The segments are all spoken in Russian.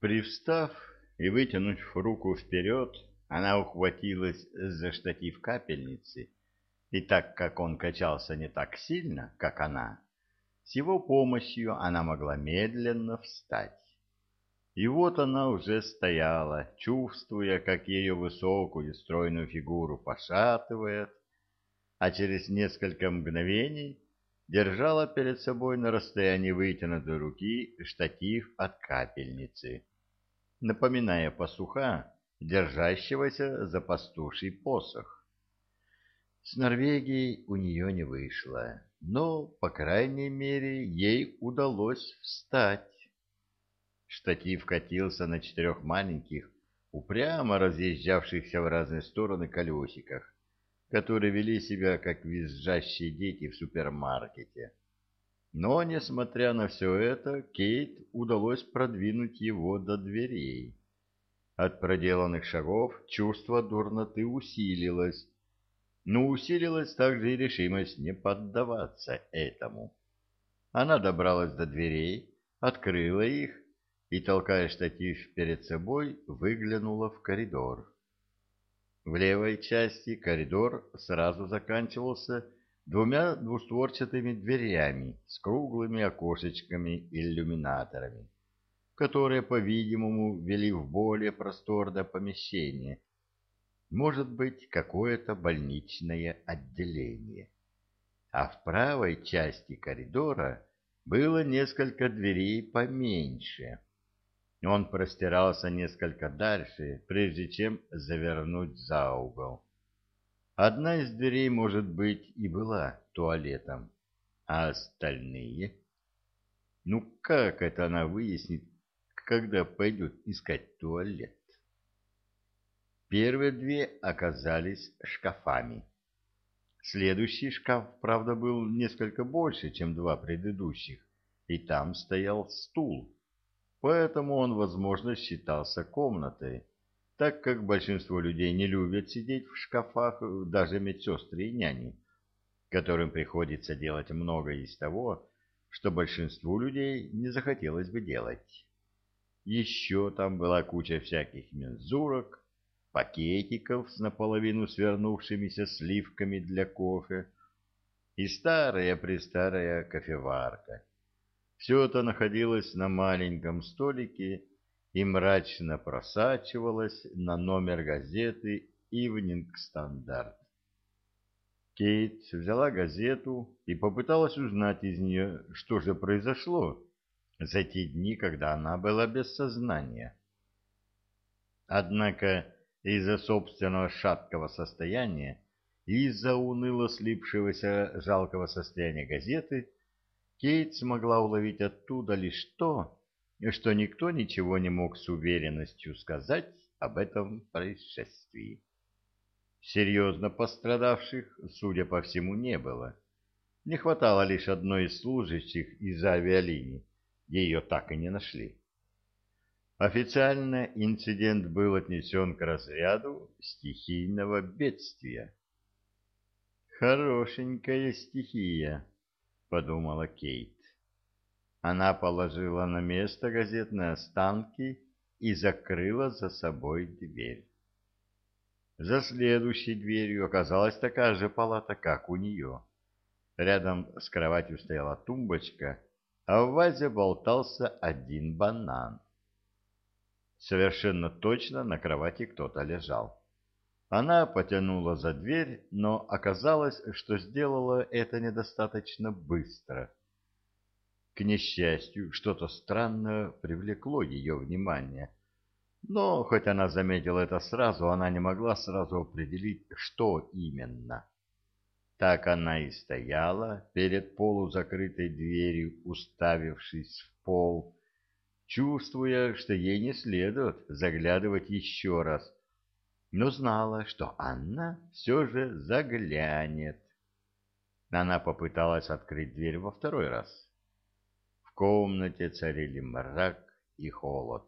Привстав и вытянув руку вперед, она ухватилась за штатив капельницы, и так как он качался не так сильно, как она, с его помощью она могла медленно встать. И вот она уже стояла, чувствуя, как ее высокую стройную фигуру пошатывает, а через несколько мгновений держала перед собой на расстоянии вытянутой руки штатив от капельницы, напоминая пастуха, держащегося за пастуший посох. С Норвегией у нее не вышло, но, по крайней мере, ей удалось встать. Штатив катился на четырех маленьких, упрямо разъезжавшихся в разные стороны колесиках, которые вели себя как визжащие дети в супермаркете. Но, несмотря на все это, Кейт удалось продвинуть его до дверей. От проделанных шагов чувство дурноты усилилось, но усилилась также и решимость не поддаваться этому. Она добралась до дверей, открыла их и, толкая штатив перед собой, выглянула в коридор. В левой части коридор сразу заканчивался двумя двустворчатыми дверями с круглыми окошечками-иллюминаторами, которые, по-видимому, вели в более просторное помещение, может быть, какое-то больничное отделение. А в правой части коридора было несколько дверей поменьше, он простирался несколько дальше, прежде чем завернуть за угол. Одна из дверей, может быть, и была туалетом, а остальные... Ну как это она выяснит, когда пойдет искать туалет? Первые две оказались шкафами. Следующий шкаф, правда, был несколько больше, чем два предыдущих, и там стоял стул поэтому он, возможно, считался комнатой, так как большинство людей не любят сидеть в шкафах, даже медсестры и няни, которым приходится делать многое из того, что большинству людей не захотелось бы делать. Еще там была куча всяких мензурок, пакетиков с наполовину свернувшимися сливками для кофе и старая-престарая кофеварка все это находилось на маленьком столике и мрачно просачивалось на номер газеты «Ивнинг Стандарт». Кейт взяла газету и попыталась узнать из нее, что же произошло за те дни, когда она была без сознания. Однако из-за собственного шаткого состояния и из-за уныло слипшегося жалкого состояния газеты Кейт смогла уловить оттуда лишь то, что никто ничего не мог с уверенностью сказать об этом происшествии. Серьезно пострадавших, судя по всему, не было. Не хватало лишь одной из служащих из авиалинии, ее так и не нашли. Официально инцидент был отнесен к разряду стихийного бедствия. Хорошенькая стихия, — подумала Кейт. Она положила на место газетные останки и закрыла за собой дверь. За следующей дверью оказалась такая же палата, как у нее. Рядом с кроватью стояла тумбочка, а в вазе болтался один банан. Совершенно точно на кровати кто-то лежал. Она потянула за дверь, но оказалось, что сделала это недостаточно быстро. К несчастью, что-то странное привлекло ее внимание. Но, хоть она заметила это сразу, она не могла сразу определить, что именно. Так она и стояла перед полузакрытой дверью, уставившись в пол, чувствуя, что ей не следует заглядывать еще раз, но знала, что Анна все же заглянет. Она попыталась открыть дверь во второй раз. В комнате царили мрак и холод.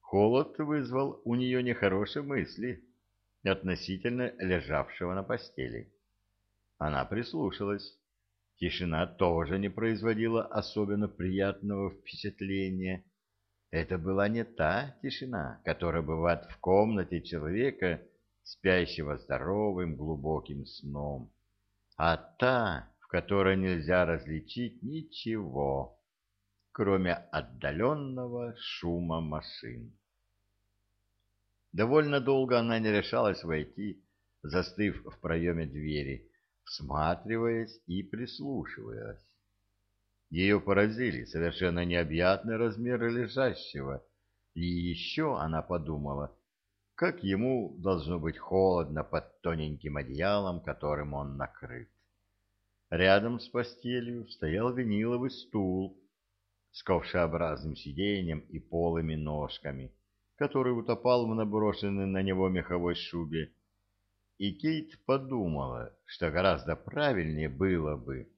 Холод вызвал у нее нехорошие мысли относительно лежавшего на постели. Она прислушалась. Тишина тоже не производила особенно приятного впечатления. Это была не та тишина, которая бывает в комнате человека, спящего здоровым глубоким сном, а та, в которой нельзя различить ничего, кроме отдаленного шума машин. Довольно долго она не решалась войти, застыв в проеме двери, всматриваясь и прислушиваясь. Ее поразили совершенно необъятные размеры лежащего, и еще она подумала, как ему должно быть холодно под тоненьким одеялом, которым он накрыт. Рядом с постелью стоял виниловый стул с ковшеобразным сиденьем и полыми ножками, который утопал в наброшенной на него меховой шубе, и Кейт подумала, что гораздо правильнее было бы,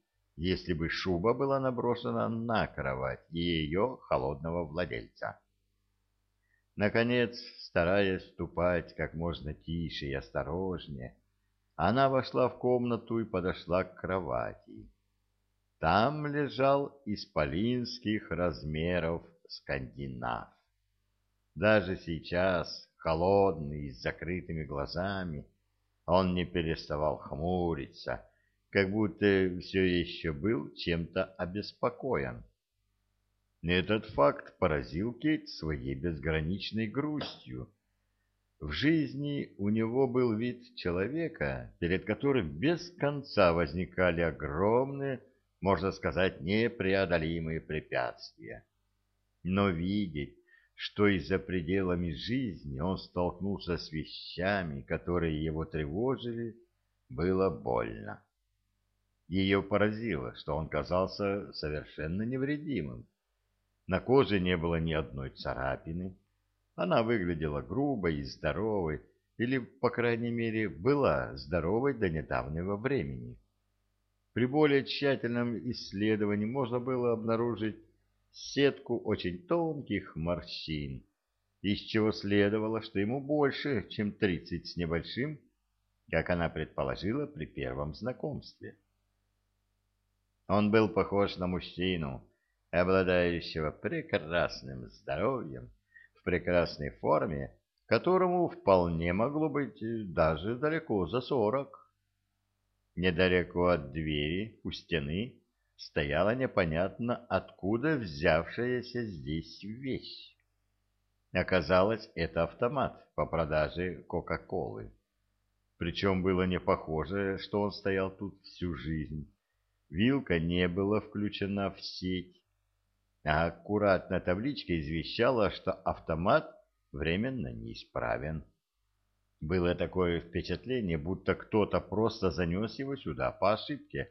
если бы шуба была наброшена на кровать ее холодного владельца. Наконец, стараясь ступать как можно тише и осторожнее, она вошла в комнату и подошла к кровати. Там лежал исполинских размеров скандинав. Даже сейчас, холодный и с закрытыми глазами, он не переставал хмуриться, как будто все еще был чем-то обеспокоен. Этот факт поразил Кейт своей безграничной грустью. В жизни у него был вид человека, перед которым без конца возникали огромные, можно сказать, непреодолимые препятствия. Но видеть, что и за пределами жизни он столкнулся с вещами, которые его тревожили, было больно. Ее поразило, что он казался совершенно невредимым. На коже не было ни одной царапины. Она выглядела грубой и здоровой, или, по крайней мере, была здоровой до недавнего времени. При более тщательном исследовании можно было обнаружить сетку очень тонких морщин, из чего следовало, что ему больше, чем тридцать с небольшим, как она предположила при первом знакомстве. Он был похож на мужчину, обладающего прекрасным здоровьем, в прекрасной форме, которому вполне могло быть даже далеко за сорок. Недалеко от двери, у стены, стояла непонятно откуда взявшаяся здесь вещь. Оказалось, это автомат по продаже Кока-Колы. Причем было не похоже, что он стоял тут всю жизнь. Вилка не была включена в сеть, а аккуратная табличка извещала, что автомат временно неисправен. Было такое впечатление, будто кто-то просто занес его сюда по ошибке,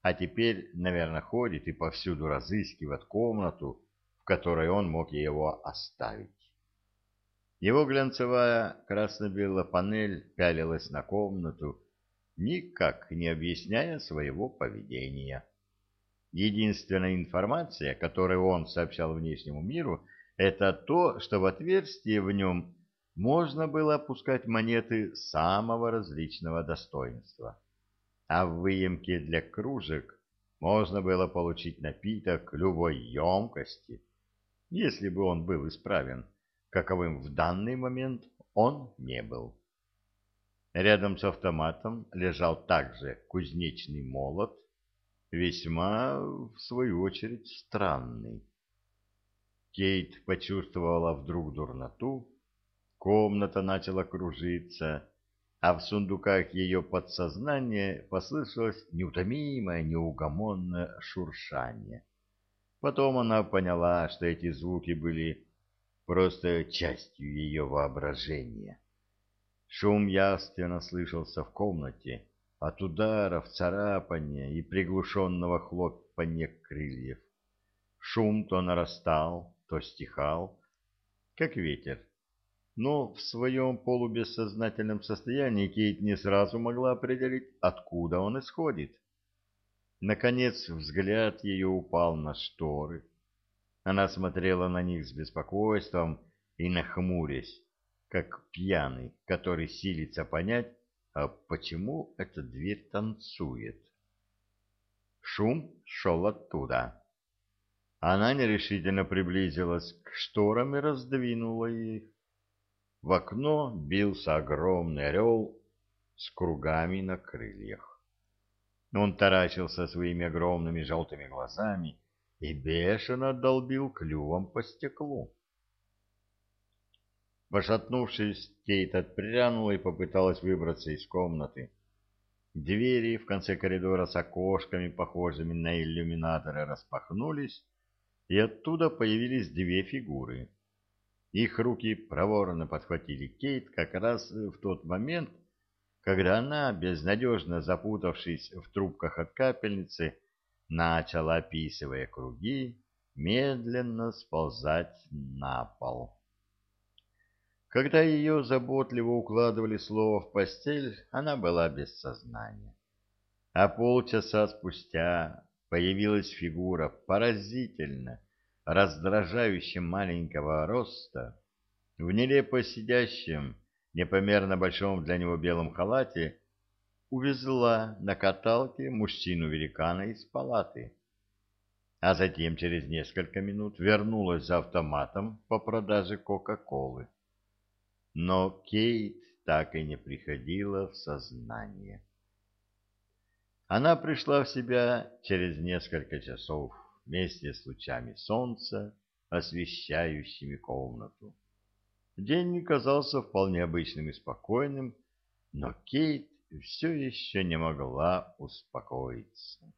а теперь, наверное, ходит и повсюду разыскивает комнату, в которой он мог его оставить. Его глянцевая красно-белая панель пялилась на комнату, никак не объясняя своего поведения. Единственная информация, которую он сообщал внешнему миру, это то, что в отверстие в нем можно было опускать монеты самого различного достоинства, а в выемке для кружек можно было получить напиток любой емкости, если бы он был исправен, каковым в данный момент он не был. Рядом с автоматом лежал также кузнечный молот, весьма, в свою очередь, странный. Кейт почувствовала вдруг дурноту, комната начала кружиться, а в сундуках ее подсознания послышалось неутомимое, неугомонное шуршание. Потом она поняла, что эти звуки были просто частью ее воображения. Шум явственно слышался в комнате от ударов, царапания и приглушенного хлопанья крыльев. Шум то нарастал, то стихал, как ветер. Но в своем полубессознательном состоянии Кейт не сразу могла определить, откуда он исходит. Наконец взгляд ее упал на шторы. Она смотрела на них с беспокойством и нахмурясь как пьяный, который силится понять, а почему эта дверь танцует. Шум шел оттуда. Она нерешительно приблизилась к шторам и раздвинула их. В окно бился огромный орел с кругами на крыльях. Он таращился своими огромными желтыми глазами и бешено долбил клювом по стеклу. Пошатнувшись, Кейт отпрянула и попыталась выбраться из комнаты. Двери в конце коридора с окошками, похожими на иллюминаторы, распахнулись, и оттуда появились две фигуры. Их руки проворно подхватили Кейт как раз в тот момент, когда она, безнадежно запутавшись в трубках от капельницы, начала, описывая круги, медленно сползать на пол. Когда ее заботливо укладывали слово в постель, она была без сознания. А полчаса спустя появилась фигура поразительно, раздражающе маленького роста, в нелепо сидящем, непомерно большом для него белом халате, увезла на каталке мужчину-великана из палаты. А затем через несколько минут вернулась за автоматом по продаже Кока-Колы. Но Кейт так и не приходила в сознание. Она пришла в себя через несколько часов вместе с лучами солнца, освещающими комнату. День казался вполне обычным и спокойным, но Кейт все еще не могла успокоиться.